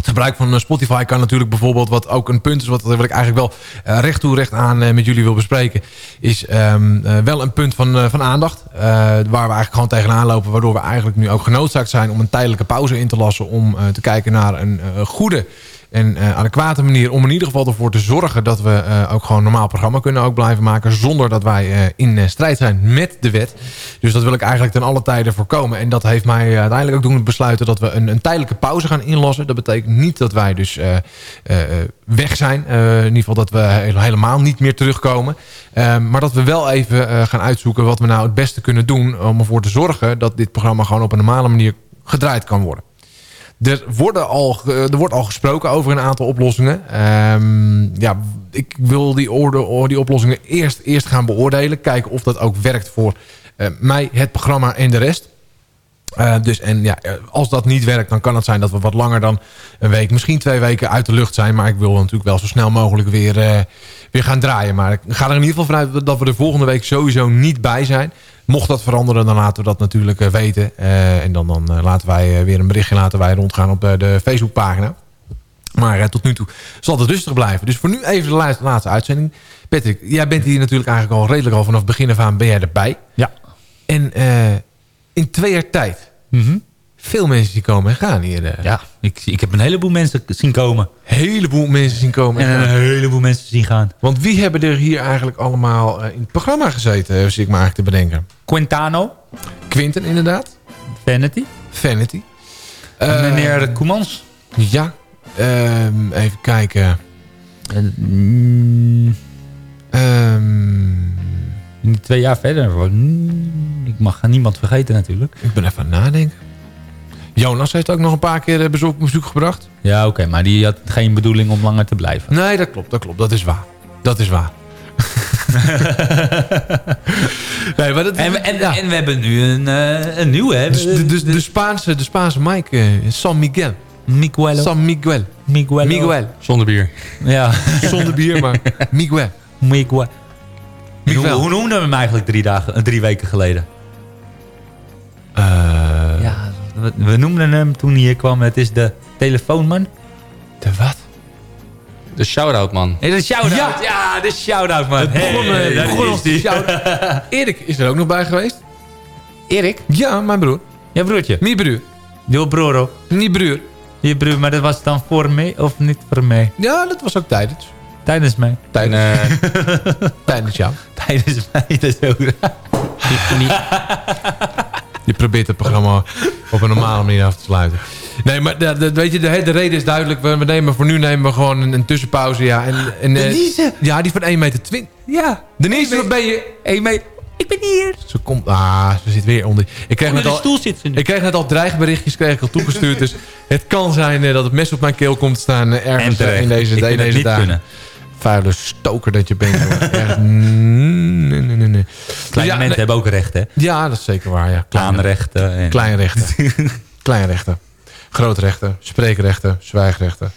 Speaker 5: Het gebruik van eh, Spotify kan natuurlijk bijvoorbeeld... wat ook een punt is wat, wat ik eigenlijk wel eh, recht toe recht aan eh, met jullie wil bespreken... is ehm, eh, wel een punt van, van aandacht. waar we eigenlijk gewoon tegenaan lopen... waardoor we eigenlijk nu ook genoodzaakt zijn om een tijdelijke pauze in te lassen... om te kijken naar een goede en eh, adequate manier... om in ieder geval ervoor te zorgen dat we eh, ook gewoon normaal programma kunnen ook blijven maken... zonder dat wij eh, in strijd zijn met de wet. Dus dat wil ik eigenlijk ten alle tijden voorkomen. En dat heeft mij uiteindelijk ook doen besluiten dat we een, een tijdelijke pauze gaan inlossen. Dat betekent niet dat wij dus weg zijn. In ieder geval dat we he- helemaal niet meer terugkomen. Ehm, maar dat we wel even gaan uitzoeken wat we nou het beste kunnen doen... om ervoor te zorgen dat dit programma gewoon op een normale manier gedraaid kan worden. Er, worden al, er wordt al gesproken over een aantal oplossingen. Ehm, ja, ik wil die, orde, die oplossingen eerst, eerst gaan beoordelen. Kijken of dat ook werkt voor eh, mij, het programma en de rest. Eh, dus en ja, eh, als dat niet werkt, dan kan het zijn dat we wat langer dan een week, misschien twee weken uit de lucht zijn. Maar ik wil natuurlijk wel zo snel mogelijk weer, weer gaan draaien. Maar ik ga er in ieder geval vanuit dat we er volgende week sowieso niet bij zijn. Mocht dat veranderen, dan laten we dat natuurlijk eh, weten. Eh, en dan, dan eh, laten wij weer een berichtje laten wij rondgaan op de Facebookpagina. Maar tot nu toe zal het rustig blijven. Dus voor nu even de laatste, laatste uitzending. Patrick, jij bent hier natuurlijk eigenlijk al redelijk al vanaf het begin af aan ben jij erbij.
Speaker 6: Ja.
Speaker 5: En in twee jaar tijd. Veel mensen die komen en gaan hier.
Speaker 6: Ja, ik, ik heb een heleboel mensen zien komen.
Speaker 5: Een heleboel mensen zien komen
Speaker 6: En een heleboel mensen zien gaan.
Speaker 5: Want wie hebben er hier eigenlijk allemaal eh, in het programma gezeten, eh, zit ik me eigenlijk te bedenken?
Speaker 6: Quintano.
Speaker 5: Quinten, inderdaad.
Speaker 6: Vanity.
Speaker 5: Vanity.
Speaker 6: Meneer Koemans.
Speaker 5: Ja. Ehm, even kijken. Ehm,
Speaker 6: twee jaar verder. Ik mag niemand vergeten natuurlijk.
Speaker 5: Ik ben even aan het nadenken. Jonas heeft ook nog een paar keer eh, bezoek, bezoek gebracht.
Speaker 6: Ja, oké. maar die had geen bedoeling om langer te blijven.
Speaker 5: Nee, dat klopt. Dat klopt. Dat is waar. Dat is waar. [laughs] nee, maar dat,
Speaker 6: En, en, en we hebben nu een, eh, een nieuwe. Hè?
Speaker 5: Dus de, de, de, Spaanse, de Spaanse Mike, eh, San Miguel.
Speaker 6: Miguel.
Speaker 5: San Miguel.
Speaker 6: Miguel.
Speaker 5: Miguel.
Speaker 9: Zonder bier.
Speaker 6: Ja.
Speaker 5: Zonder bier, maar Miguel. [laughs]
Speaker 6: Miguel.
Speaker 5: Miguel.
Speaker 6: Hoe, hoe noemden we hem eigenlijk drie, dagen, eh, drie weken geleden? ja, we, we noemden hem toen hij hier kwam. Het is de telefoonman.
Speaker 5: De wat?
Speaker 9: De shout-out, man.
Speaker 6: Nee, de shout-out. Ja,
Speaker 5: Ja.
Speaker 6: de shout-out, man.
Speaker 5: Het begon, eh,
Speaker 6: Hey,
Speaker 5: het
Speaker 6: daar
Speaker 5: begon
Speaker 6: is die. [laughs]
Speaker 5: Erik is er ook nog bij geweest.
Speaker 6: Erik?
Speaker 5: Ja, mijn broer.
Speaker 6: Ja, broertje.
Speaker 5: Mijn broer.
Speaker 6: Je broer.
Speaker 5: Niet broer.
Speaker 6: Je broer, maar dat was dan voor mij of niet voor mij?
Speaker 5: Ja, dat was ook tijdens.
Speaker 6: Tijdens mij.
Speaker 5: Tijdens, [laughs] tijdens jou.
Speaker 6: Tijdens mij, dat is ook raar. [laughs]
Speaker 5: Je probeert het programma op een normale manier af te sluiten. Nee, maar de, de- weet je, de, de reden is duidelijk. We, nemen voor nu nemen we gewoon een, een tussenpauze. Ja, en, en, eh,
Speaker 6: Denise.
Speaker 5: Ja, die van 1 meter 20.
Speaker 6: Ja.
Speaker 5: Denise, wat ben je?
Speaker 6: 1 meter. Ik ben hier.
Speaker 5: Ze komt... Ah, ze zit weer onder... Ik kreeg,
Speaker 6: Onder
Speaker 5: net
Speaker 6: de
Speaker 5: al,
Speaker 6: stoel zit ze nu.
Speaker 5: ik kreeg net al dreigberichtjes kreeg ik al toegestuurd. [laughs] dus het kan zijn eh, dat het mes op mijn keel komt te staan eh,
Speaker 6: En
Speaker 5: ergens in deze,
Speaker 6: Ik
Speaker 5: in deze
Speaker 6: niet
Speaker 5: dagen.
Speaker 6: kunnen.
Speaker 5: Vuile stoker dat je bent. [laughs] Echt, nee, nee, nee, nee.
Speaker 6: Kleine
Speaker 5: Ja,
Speaker 6: mensen
Speaker 5: nee.
Speaker 6: hebben ook rechten. hè?
Speaker 5: Ja, dat is zeker waar. Ja.
Speaker 6: Aanrechten. En...
Speaker 5: kleine rechten. [laughs] kleine rechten. Grote rechten. Spreekrechten. Zwijgrechten.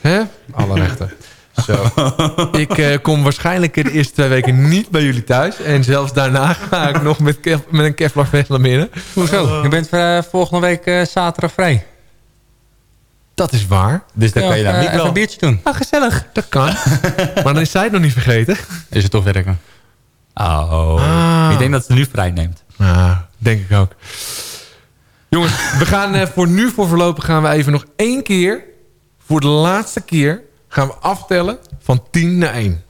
Speaker 5: Hè? Alle rechten. Zo. [laughs] Ik eh, kom waarschijnlijk de eerste twee weken niet bij jullie thuis. En zelfs daarna ga ik nog met, met een Kevlar binnen.
Speaker 9: Hoezo? Je bent eh, volgende week eh, zaterdag vrij.
Speaker 5: Dat is waar.
Speaker 6: Dus dan
Speaker 9: Ja,
Speaker 6: kan je daar
Speaker 9: eh,
Speaker 6: niet
Speaker 9: even
Speaker 6: wel.
Speaker 9: een biertje doen.
Speaker 6: Ah, gezellig.
Speaker 5: Dat kan. [laughs] maar dan is zij het nog niet vergeten.
Speaker 9: Is het toch werken?
Speaker 6: Oh.
Speaker 5: Ah.
Speaker 6: Ik denk dat ze nu vrij neemt.
Speaker 5: Ja, denk ik ook. Jongens, we gaan eh, voor nu voor voorlopig gaan we even nog één keer... voor de laatste keer gaan we aftellen van 10 naar 1.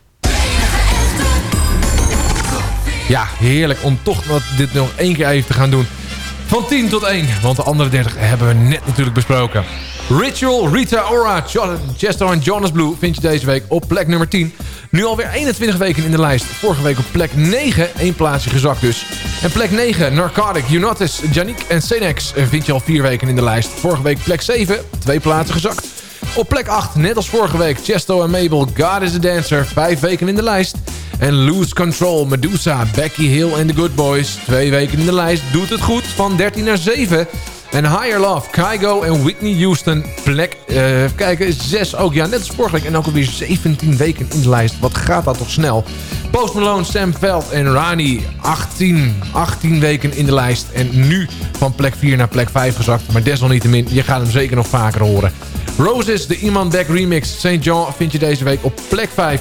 Speaker 5: Ja, heerlijk om toch wat dit nog één keer even te gaan doen. Van 10 tot 1, want de andere 30 hebben we net natuurlijk besproken. Ritual, Rita Ora, Chester en Jonas Blue vind je deze week op plek nummer 10. Nu alweer 21 weken in de lijst. Vorige week op plek 9, één plaatsje gezakt dus. En plek 9, Narcotic, Unatis, Janik en Senex vind je al vier weken in de lijst. Vorige week plek 7, twee plaatsen gezakt. Op plek 8, net als vorige week, Chesto en Mabel, God is a Dancer. Vijf weken in de lijst. En Lose Control, Medusa, Becky Hill en The Good Boys. Twee weken in de lijst, doet het goed, van 13 naar 7. En Higher Love, Kygo en Whitney Houston, plek, eh, even kijken, 6 ook. Ja, net als vorige en ook alweer 17 weken in de lijst. Wat gaat dat toch snel. Post Malone, Sam Veld en Rani, 18, 18 weken in de lijst. En nu van plek 4 naar plek 5 gezakt. Maar desalniettemin, je gaat hem zeker nog vaker horen. Roses, de Iman Beck remix. St. John vind je deze week op plek 5.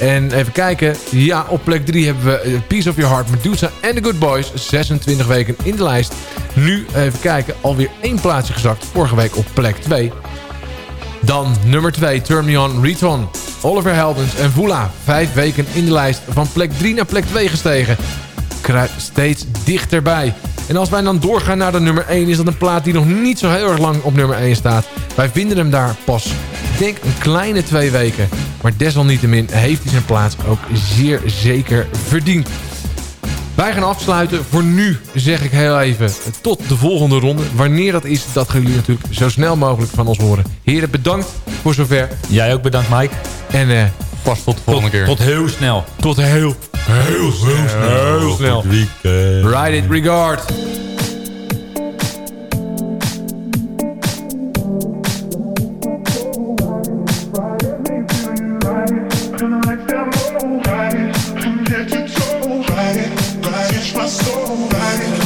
Speaker 5: En even kijken. Ja, op plek 3 hebben we eh, Piece of Your Heart, Medusa en The Good Boys. 26 weken in de lijst. Nu, even kijken, alweer één plaatsje gezakt. Vorige week op plek 2. Dan nummer 2, Turn Me On, Reton. Oliver Heldens en Vula. Vijf weken in de lijst. Van plek 3 naar plek 2 gestegen. Steeds dichterbij. En als wij dan doorgaan naar de nummer 1... is dat een plaat die nog niet zo heel erg lang op nummer 1 staat. Wij vinden hem daar pas, denk, een kleine twee weken. Maar desalniettemin heeft hij zijn plaats ook zeer zeker verdiend. Wij gaan afsluiten. Voor nu zeg ik heel even tot de volgende ronde. Wanneer dat is, dat gaan jullie natuurlijk zo snel mogelijk van ons horen. Heren, bedankt voor zover.
Speaker 6: Jij ook bedankt, Mike.
Speaker 5: En eh,
Speaker 9: vast tot de volgende keer.
Speaker 6: Tot heel snel.
Speaker 5: Tot heel, heel, heel snel. Heel snel. Ride it, regard.
Speaker 11: so
Speaker 1: right.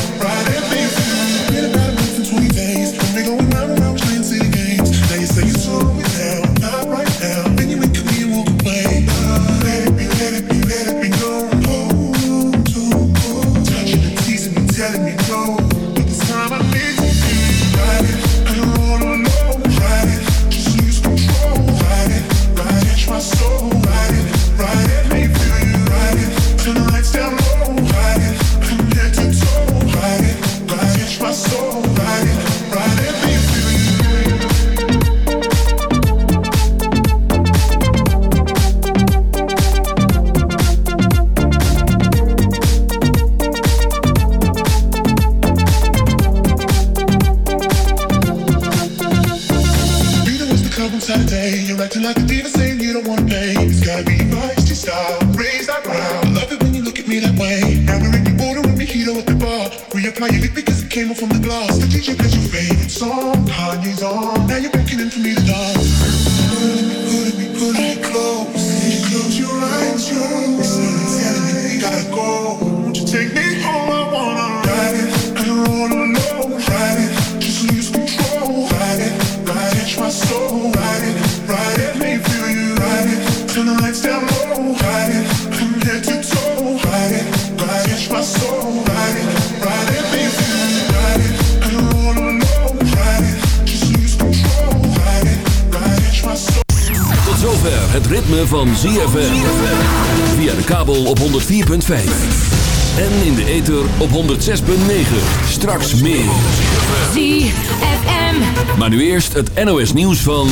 Speaker 1: Nu eerst het NOS nieuws van...